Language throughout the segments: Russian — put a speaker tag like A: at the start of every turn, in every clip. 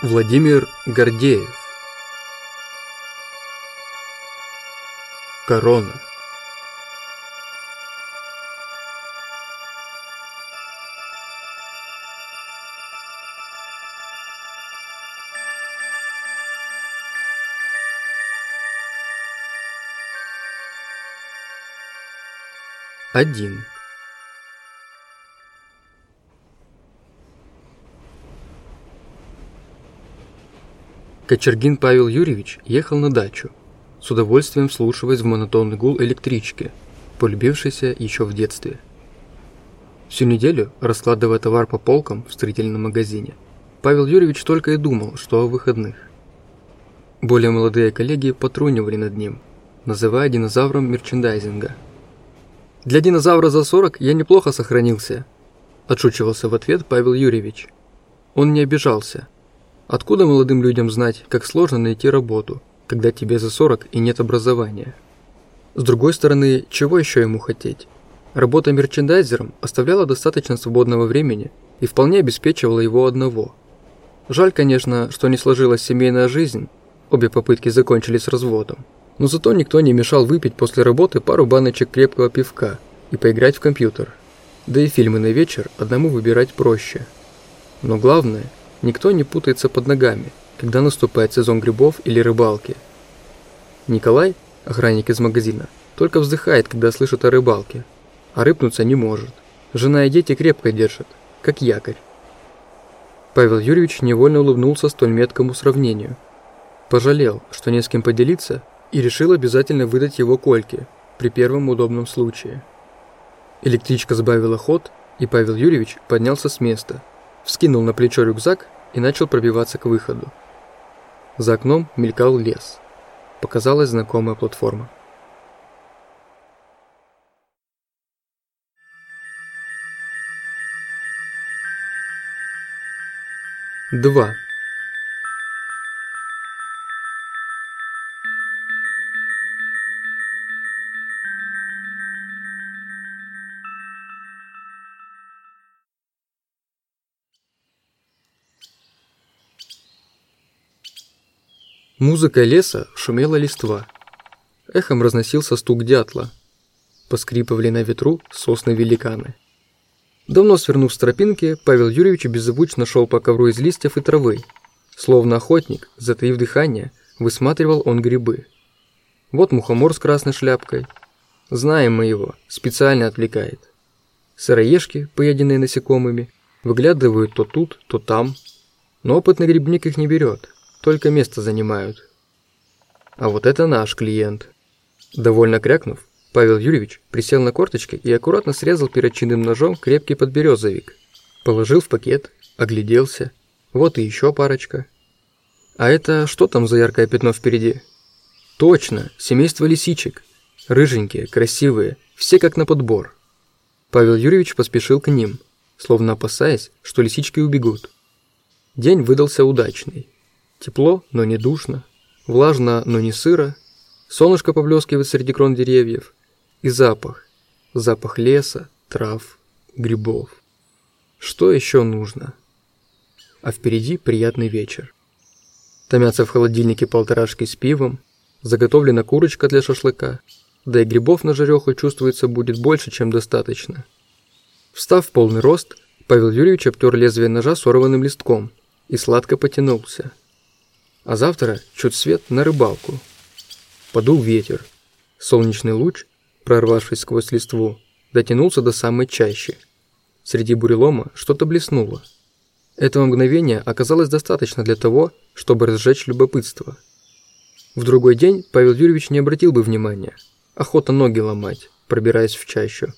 A: Владимир Гордеев Корона Один. Кочергин Павел Юрьевич ехал на дачу, с удовольствием слушаясь в монотонный гул электрички, полюбившейся еще в детстве. Всю неделю, раскладывая товар по полкам в строительном магазине, Павел Юрьевич только и думал, что о выходных. Более молодые коллеги потрунивали над ним, называя динозавром мерчендайзинга. «Для динозавра за 40 я неплохо сохранился», – отшучивался в ответ Павел Юрьевич. Он не обижался, Откуда молодым людям знать, как сложно найти работу, когда тебе за 40 и нет образования? С другой стороны, чего еще ему хотеть? Работа мерчендайзером оставляла достаточно свободного времени и вполне обеспечивала его одного. Жаль, конечно, что не сложилась семейная жизнь, обе попытки закончились разводом, но зато никто не мешал выпить после работы пару баночек крепкого пивка и поиграть в компьютер. Да и фильмы на вечер одному выбирать проще. Но главное – Никто не путается под ногами, когда наступает сезон грибов или рыбалки. Николай, охранник из магазина, только вздыхает, когда слышит о рыбалке, а рыпнуться не может. Жена и дети крепко держат, как якорь. Павел Юрьевич невольно улыбнулся столь меткому сравнению. Пожалел, что не с кем поделиться, и решил обязательно выдать его Кольке при первом удобном случае. Электричка сбавила ход, и Павел Юрьевич поднялся с места – вскинул на плечо рюкзак и начал пробиваться к выходу. За окном мелькал лес. Показалась знакомая платформа. Два. Музыка леса шумела листва. Эхом разносился стук дятла. Поскрипывали на ветру сосны-великаны. Давно свернув с тропинки, Павел Юрьевич беззвучно шел по ковру из листьев и травы. Словно охотник, затаив дыхание, высматривал он грибы. Вот мухомор с красной шляпкой. Знаем мы его, специально отвлекает. Сыроежки, поеденные насекомыми, выглядывают то тут, то там. Но опытный грибник их не берет, только место занимают. А вот это наш клиент. Довольно крякнув, Павел Юрьевич присел на корточки и аккуратно срезал перочинным ножом крепкий подберезовик. Положил в пакет, огляделся. Вот и еще парочка. А это что там за яркое пятно впереди? Точно, семейство лисичек. Рыженькие, красивые, все как на подбор. Павел Юрьевич поспешил к ним, словно опасаясь, что лисички убегут. День выдался удачный. Тепло, но не душно. Влажно, но не сыро. Солнышко поблескивает среди крон деревьев. И запах. Запах леса, трав, грибов. Что еще нужно? А впереди приятный вечер. Томятся в холодильнике полторашки с пивом, заготовлена курочка для шашлыка, да и грибов на жареху чувствуется будет больше, чем достаточно. Встав в полный рост, Павел Юрьевич обтер лезвие ножа сорванным листком и сладко потянулся – а завтра чуть свет на рыбалку. Подул ветер. Солнечный луч, прорвавшись сквозь листву, дотянулся до самой чащи. Среди бурелома что-то блеснуло. Этого мгновения оказалось достаточно для того, чтобы разжечь любопытство. В другой день Павел Юрьевич не обратил бы внимания. Охота ноги ломать, пробираясь в чащу.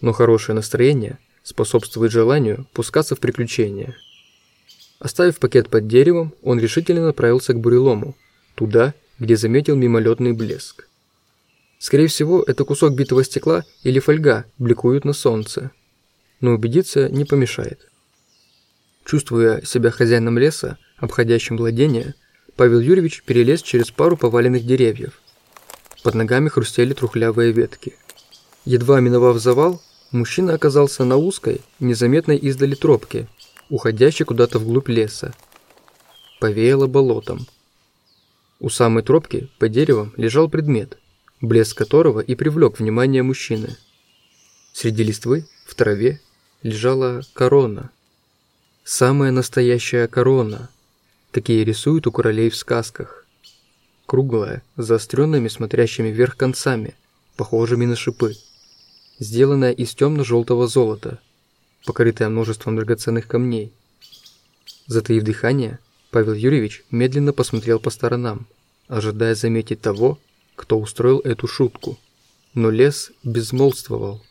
A: Но хорошее настроение способствует желанию пускаться в приключения – Оставив пакет под деревом, он решительно направился к бурелому, туда, где заметил мимолетный блеск. Скорее всего, это кусок битого стекла или фольга бликуют на солнце. Но убедиться не помешает. Чувствуя себя хозяином леса, обходящим владение, Павел Юрьевич перелез через пару поваленных деревьев. Под ногами хрустели трухлявые ветки. Едва миновав завал, мужчина оказался на узкой, незаметной издали тропке, уходящий куда-то вглубь леса. Повеяло болотом. У самой тропки по деревам лежал предмет, блеск которого и привлек внимание мужчины. Среди листвы, в траве, лежала корона. Самая настоящая корона. Такие рисуют у королей в сказках. Круглая, заостренными, смотрящими вверх концами, похожими на шипы. Сделанная из темно-желтого золота – покрытая множеством драгоценных камней. Затаив дыхание, Павел Юрьевич медленно посмотрел по сторонам, ожидая заметить того, кто устроил эту шутку. Но лес безмолвствовал.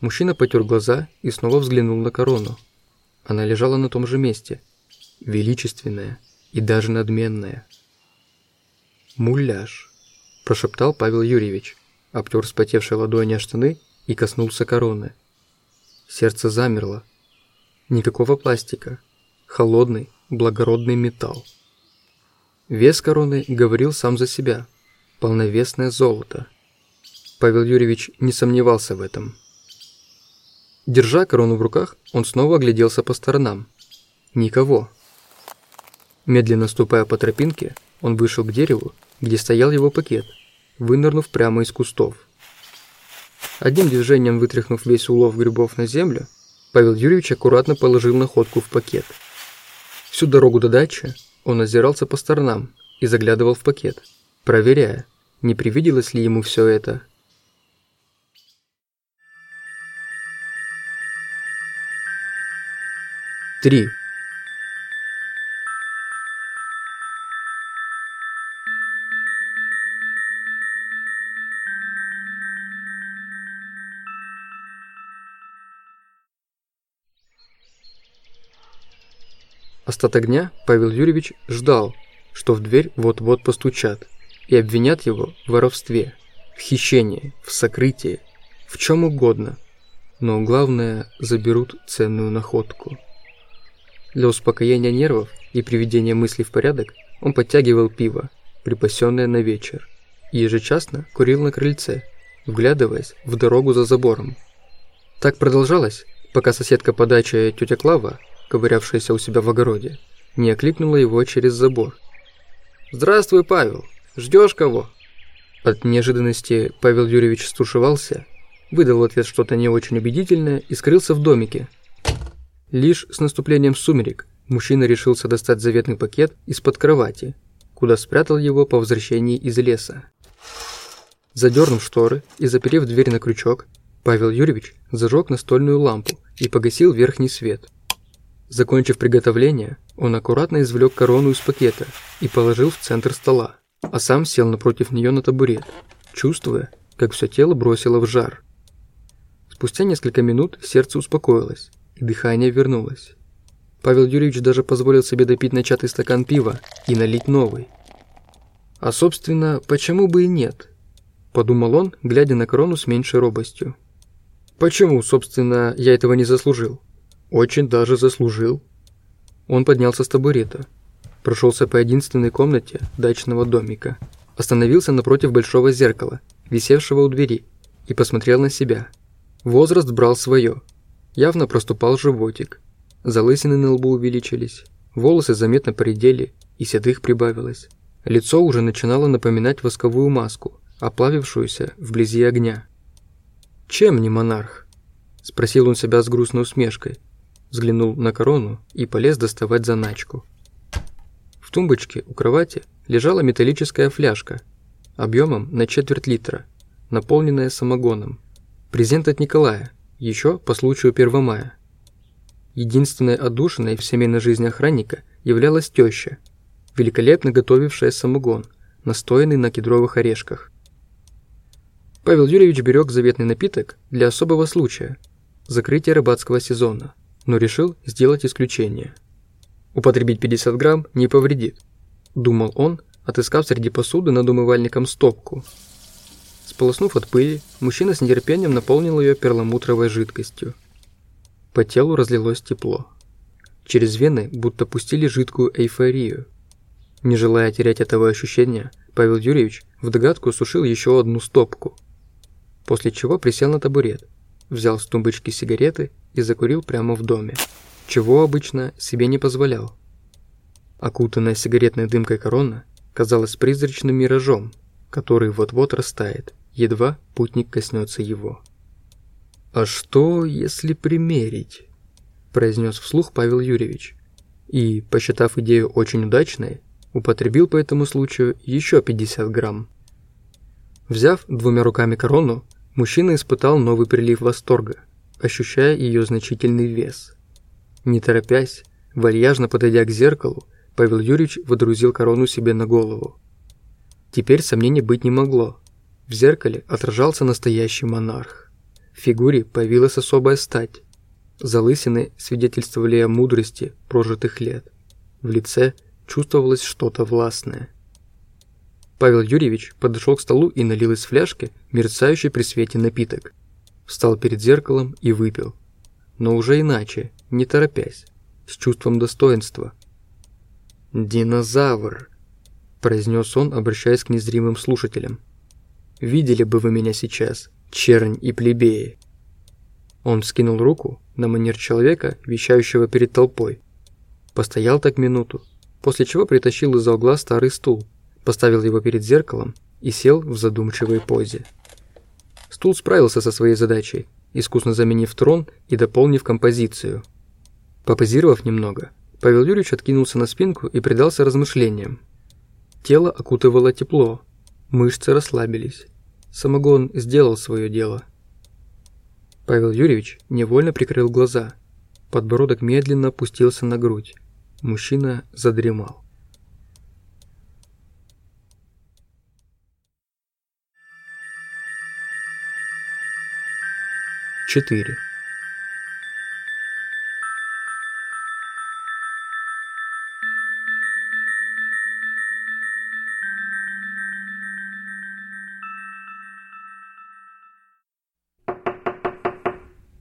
A: Мужчина потер глаза и снова взглянул на корону. Она лежала на том же месте, величественная и даже надменная. «Муляж», – прошептал Павел Юрьевич, обтер вспотевшие ладони о штаны и коснулся короны – Сердце замерло. Никакого пластика. Холодный, благородный металл. Вес короны говорил сам за себя. Полновесное золото. Павел Юрьевич не сомневался в этом. Держа корону в руках, он снова огляделся по сторонам. Никого. Медленно ступая по тропинке, он вышел к дереву, где стоял его пакет, вынырнув прямо из кустов. Одним движением вытряхнув весь улов грибов на землю, Павел Юрьевич аккуратно положил находку в пакет. Всю дорогу до дачи он озирался по сторонам и заглядывал в пакет, проверяя, не привиделось ли ему все это. Три. Остаток дня Павел Юрьевич ждал, что в дверь вот-вот постучат и обвинят его в воровстве, в хищении, в сокрытии, в чем угодно. Но главное, заберут ценную находку. Для успокоения нервов и приведения мыслей в порядок он подтягивал пиво, припасенное на вечер, и ежечасно курил на крыльце, вглядываясь в дорогу за забором. Так продолжалось, пока соседка по даче тетя Клава ковырявшаяся у себя в огороде, не окликнула его через забор. «Здравствуй, Павел! Ждешь кого?» От неожиданности Павел Юрьевич стушевался, выдал ответ что-то не очень убедительное и скрылся в домике. Лишь с наступлением сумерек мужчина решился достать заветный пакет из-под кровати, куда спрятал его по возвращении из леса. Задернув шторы и заперев дверь на крючок, Павел Юрьевич зажег настольную лампу и погасил верхний свет. Закончив приготовление, он аккуратно извлек корону из пакета и положил в центр стола, а сам сел напротив нее на табурет, чувствуя, как все тело бросило в жар. Спустя несколько минут сердце успокоилось, и дыхание вернулось. Павел Юрьевич даже позволил себе допить начатый стакан пива и налить новый. «А, собственно, почему бы и нет?» – подумал он, глядя на корону с меньшей робостью. «Почему, собственно, я этого не заслужил?» Очень даже заслужил. Он поднялся с табурета, прошелся по единственной комнате дачного домика, остановился напротив большого зеркала, висевшего у двери, и посмотрел на себя. Возраст брал свое. Явно проступал животик. Залысины на лбу увеличились, волосы заметно поредели, и седых прибавилось. Лицо уже начинало напоминать восковую маску, оплавившуюся вблизи огня. «Чем не монарх?» – спросил он себя с грустной усмешкой – взглянул на корону и полез доставать заначку. В тумбочке у кровати лежала металлическая фляжка объемом на четверть литра, наполненная самогоном. Презент от Николая, еще по случаю 1 мая. Единственной отдушиной в семейной жизни охранника являлась теща, великолепно готовившая самогон, настоянный на кедровых орешках. Павел Юрьевич берег заветный напиток для особого случая – закрытия рыбацкого сезона – но решил сделать исключение. Употребить 50 грамм не повредит, думал он, отыскав среди посуды над умывальником стопку. Сполоснув от пыли, мужчина с нетерпением наполнил ее перламутровой жидкостью. По телу разлилось тепло. Через вены будто пустили жидкую эйфорию. Не желая терять этого ощущения, Павел Юрьевич в догадку сушил еще одну стопку, после чего присел на табурет взял с тумбочки сигареты и закурил прямо в доме, чего обычно себе не позволял. Окутанная сигаретной дымкой корона казалась призрачным миражом, который вот-вот растает, едва путник коснется его. «А что, если примерить?» – произнес вслух Павел Юрьевич. И, посчитав идею очень удачной, употребил по этому случаю еще 50 грамм. Взяв двумя руками корону, Мужчина испытал новый прилив восторга, ощущая ее значительный вес. Не торопясь, вальяжно подойдя к зеркалу, Павел Юрьевич водрузил корону себе на голову. Теперь сомнений быть не могло. В зеркале отражался настоящий монарх. В фигуре появилась особая стать. Залысины свидетельствовали о мудрости прожитых лет. В лице чувствовалось что-то властное. Павел Юрьевич подошел к столу и налил из фляжки мерцающий при свете напиток. Встал перед зеркалом и выпил. Но уже иначе, не торопясь, с чувством достоинства. «Динозавр!» – произнес он, обращаясь к незримым слушателям. «Видели бы вы меня сейчас, чернь и плебеи!» Он скинул руку на манер человека, вещающего перед толпой. Постоял так минуту, после чего притащил из-за угла старый стул – поставил его перед зеркалом и сел в задумчивой позе. Стул справился со своей задачей, искусно заменив трон и дополнив композицию. Попозировав немного, Павел Юрьевич откинулся на спинку и предался размышлениям. Тело окутывало тепло, мышцы расслабились. Самогон сделал свое дело. Павел Юрьевич невольно прикрыл глаза. Подбородок медленно опустился на грудь. Мужчина задремал. 4.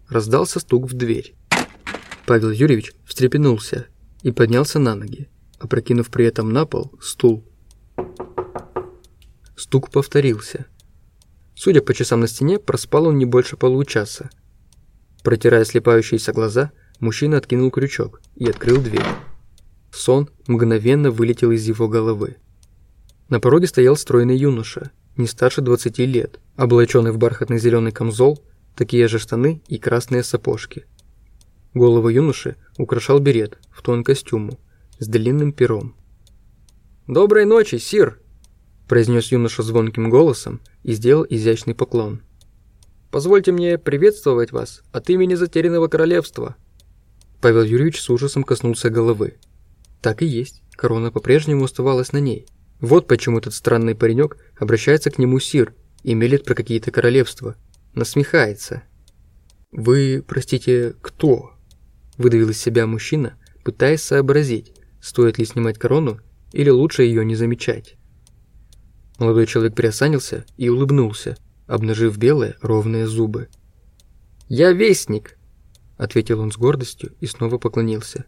A: Раздался стук в дверь. Павел Юрьевич встрепенулся и поднялся на ноги, опрокинув при этом на пол стул. Стук повторился – Судя по часам на стене, проспал он не больше получаса. Протирая слепающиеся глаза, мужчина откинул крючок и открыл дверь. Сон мгновенно вылетел из его головы. На пороге стоял стройный юноша, не старше 20 лет, облаченный в бархатный зеленый камзол, такие же штаны и красные сапожки. Голову юноши украшал берет в тон костюму с длинным пером. «Доброй ночи, сир!» – произнес юноша звонким голосом – и сделал изящный поклон. «Позвольте мне приветствовать вас от имени Затерянного Королевства!» Павел Юрьевич с ужасом коснулся головы. Так и есть, корона по-прежнему оставалась на ней. Вот почему этот странный паренек обращается к нему сир и мелет про какие-то королевства. Насмехается. «Вы, простите, кто?» Выдавил из себя мужчина, пытаясь сообразить, стоит ли снимать корону или лучше ее не замечать. Молодой человек приосанился и улыбнулся, обнажив белые ровные зубы. «Я вестник!» – ответил он с гордостью и снова поклонился.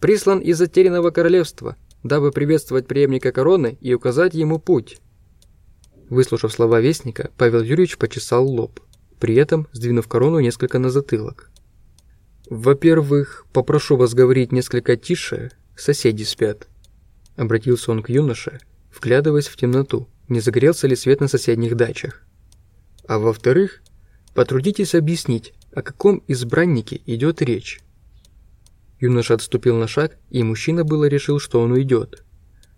A: «Прислан из затерянного королевства, дабы приветствовать преемника короны и указать ему путь». Выслушав слова вестника, Павел Юрьевич почесал лоб, при этом сдвинув корону несколько на затылок. «Во-первых, попрошу вас говорить несколько тише, соседи спят», – обратился он к юноше – вглядываясь в темноту, не загорелся ли свет на соседних дачах. А во-вторых, потрудитесь объяснить, о каком избраннике идет речь. Юноша отступил на шаг, и мужчина было решил, что он уйдет.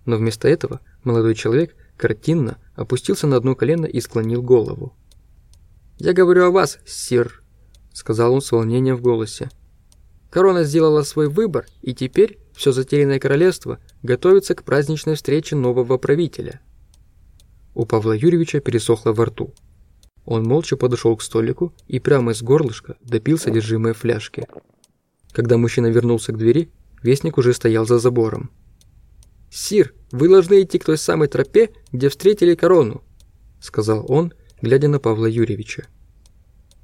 A: Но вместо этого молодой человек картинно опустился на одно колено и склонил голову. «Я говорю о вас, сир», — сказал он с волнением в голосе. «Корона сделала свой выбор, и теперь все затерянное королевство — готовится к праздничной встрече нового правителя. У Павла Юрьевича пересохло во рту. Он молча подошел к столику и прямо из горлышка допил содержимое фляжки. Когда мужчина вернулся к двери, вестник уже стоял за забором. «Сир, вы должны идти к той самой тропе, где встретили корону», — сказал он, глядя на Павла Юрьевича.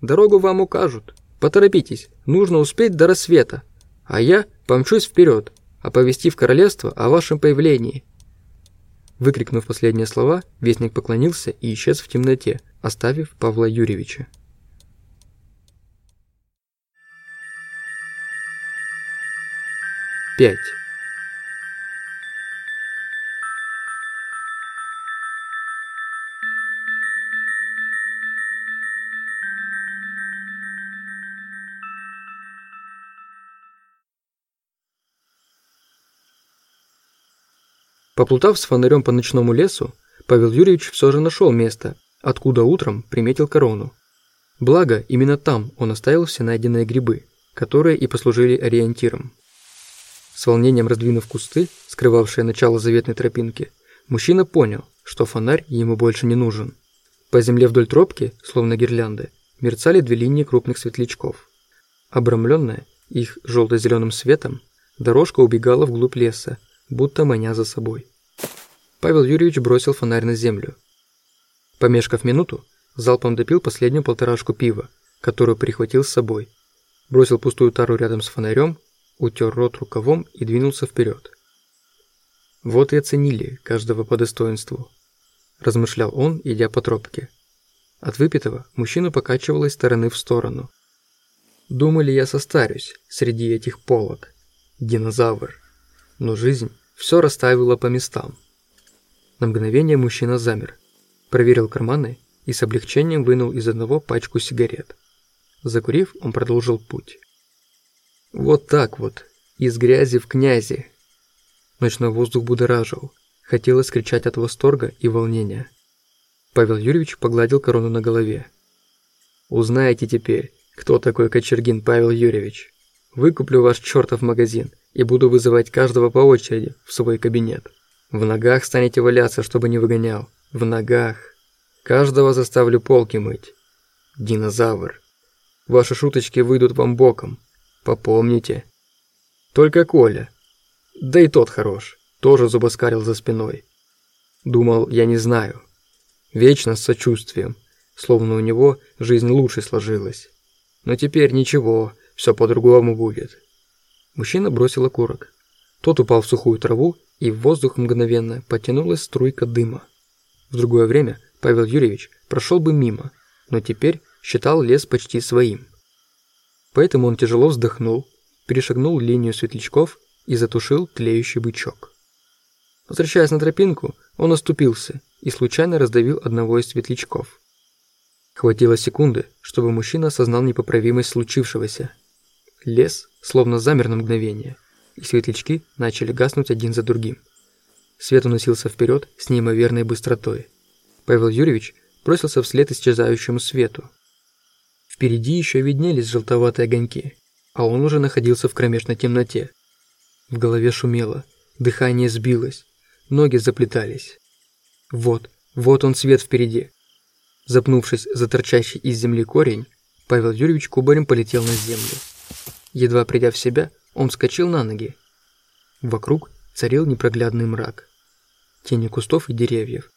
A: «Дорогу вам укажут. Поторопитесь, нужно успеть до рассвета, а я помчусь вперед» оповестив королевство о вашем появлении». Выкрикнув последние слова, вестник поклонился и исчез в темноте, оставив Павла Юрьевича. Пять. Поплутав с фонарем по ночному лесу, Павел Юрьевич все же нашел место, откуда утром приметил корону. Благо, именно там он оставил все найденные грибы, которые и послужили ориентиром. С волнением раздвинув кусты, скрывавшие начало заветной тропинки, мужчина понял, что фонарь ему больше не нужен. По земле вдоль тропки, словно гирлянды, мерцали две линии крупных светлячков. Обрамленная их желто-зеленым светом, дорожка убегала вглубь леса, будто маня за собой. Павел Юрьевич бросил фонарь на землю. Помешкав минуту, залпом допил последнюю полторашку пива, которую прихватил с собой. Бросил пустую тару рядом с фонарем, утер рот рукавом и двинулся вперед. «Вот и оценили каждого по достоинству», – размышлял он, идя по тропке. От выпитого мужчина покачивало из стороны в сторону. Думали, я состарюсь среди этих полок. Динозавр. Но жизнь все расставила по местам. На мгновение мужчина замер, проверил карманы и с облегчением вынул из одного пачку сигарет. Закурив, он продолжил путь. Вот так вот, из грязи в князи. Ночной воздух будоражил, хотелось кричать от восторга и волнения. Павел Юрьевич погладил корону на голове. «Узнаете теперь, кто такой Кочергин Павел Юрьевич. Выкуплю ваш чертов магазин и буду вызывать каждого по очереди в свой кабинет. В ногах станете валяться, чтобы не выгонял. В ногах. Каждого заставлю полки мыть. Динозавр. Ваши шуточки выйдут вам боком. Попомните. Только Коля. Да и тот хорош. Тоже зубоскарил за спиной. Думал, я не знаю. Вечно с сочувствием. Словно у него жизнь лучше сложилась. Но теперь ничего, все по-другому будет. Мужчина бросил окурок. Тот упал в сухую траву, и в воздух мгновенно потянулась струйка дыма. В другое время Павел Юрьевич прошел бы мимо, но теперь считал лес почти своим. Поэтому он тяжело вздохнул, перешагнул линию светлячков и затушил тлеющий бычок. Возвращаясь на тропинку, он оступился и случайно раздавил одного из светлячков. Хватило секунды, чтобы мужчина осознал непоправимость случившегося Лес словно замер на мгновение, и светлячки начали гаснуть один за другим. Свет уносился вперед с неимоверной быстротой. Павел Юрьевич бросился вслед исчезающему свету. Впереди еще виднелись желтоватые огоньки, а он уже находился в кромешной темноте. В голове шумело, дыхание сбилось, ноги заплетались. Вот, вот он свет впереди. Запнувшись за торчащий из земли корень, Павел Юрьевич кубарем полетел на землю. Едва придя в себя, он вскочил на ноги. Вокруг царил непроглядный мрак. Тени кустов и деревьев.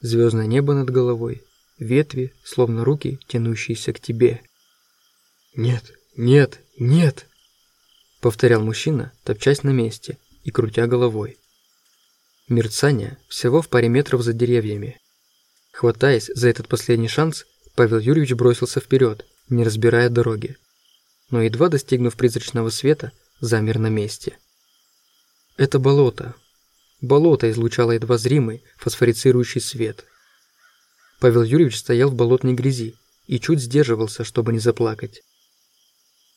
A: Звездное небо над головой. Ветви, словно руки, тянущиеся к тебе. «Нет, нет, нет!» Повторял мужчина, топчась на месте и крутя головой. Мерцание всего в паре метров за деревьями. Хватаясь за этот последний шанс, Павел Юрьевич бросился вперед, не разбирая дороги но, едва достигнув призрачного света, замер на месте. Это болото. Болото излучало едва зримый, фосфорицирующий свет. Павел Юрьевич стоял в болотной грязи и чуть сдерживался, чтобы не заплакать.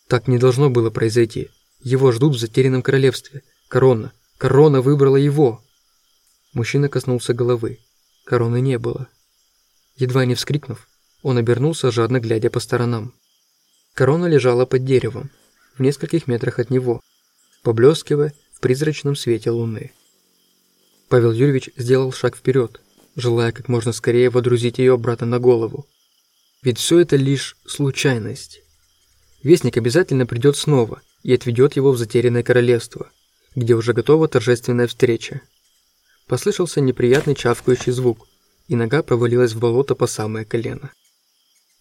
A: Так не должно было произойти. Его ждут в затерянном королевстве. Корона. Корона выбрала его. Мужчина коснулся головы. Короны не было. Едва не вскрикнув, он обернулся, жадно глядя по сторонам. Корона лежала под деревом, в нескольких метрах от него, поблескивая в призрачном свете луны. Павел Юрьевич сделал шаг вперед, желая как можно скорее водрузить ее обратно на голову. Ведь все это лишь случайность. Вестник обязательно придет снова и отведет его в затерянное королевство, где уже готова торжественная встреча. Послышался неприятный чавкающий звук, и нога провалилась в болото по самое колено.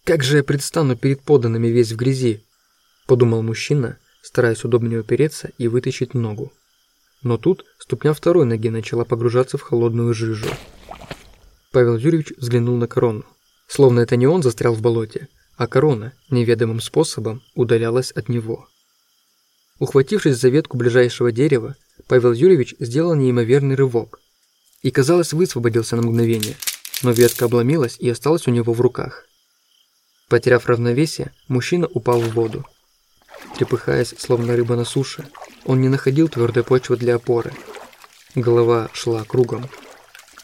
A: «Как же я предстану перед поданными весь в грязи?» – подумал мужчина, стараясь удобнее упереться и вытащить ногу. Но тут ступня второй ноги начала погружаться в холодную жижу. Павел Юрьевич взглянул на корону. Словно это не он застрял в болоте, а корона неведомым способом удалялась от него. Ухватившись за ветку ближайшего дерева, Павел Юрьевич сделал неимоверный рывок и, казалось, высвободился на мгновение, но ветка обломилась и осталась у него в руках. Потеряв равновесие, мужчина упал в воду. Трепыхаясь, словно рыба на суше, он не находил твердой почвы для опоры. Голова шла кругом.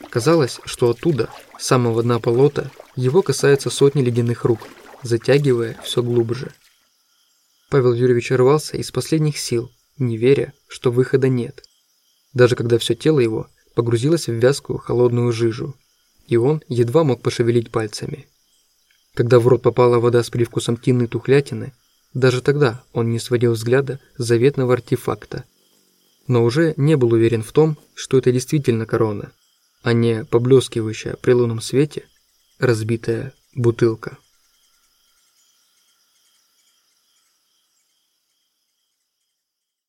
A: Казалось, что оттуда, с самого дна полота, его касаются сотни ледяных рук, затягивая все глубже. Павел Юрьевич рвался из последних сил, не веря, что выхода нет. Даже когда все тело его погрузилось в вязкую холодную жижу, и он едва мог пошевелить пальцами. Когда в рот попала вода с привкусом тинной тухлятины, даже тогда он не сводил взгляда с заветного артефакта. Но уже не был уверен в том, что это действительно корона, а не поблескивающая при лунном свете разбитая бутылка.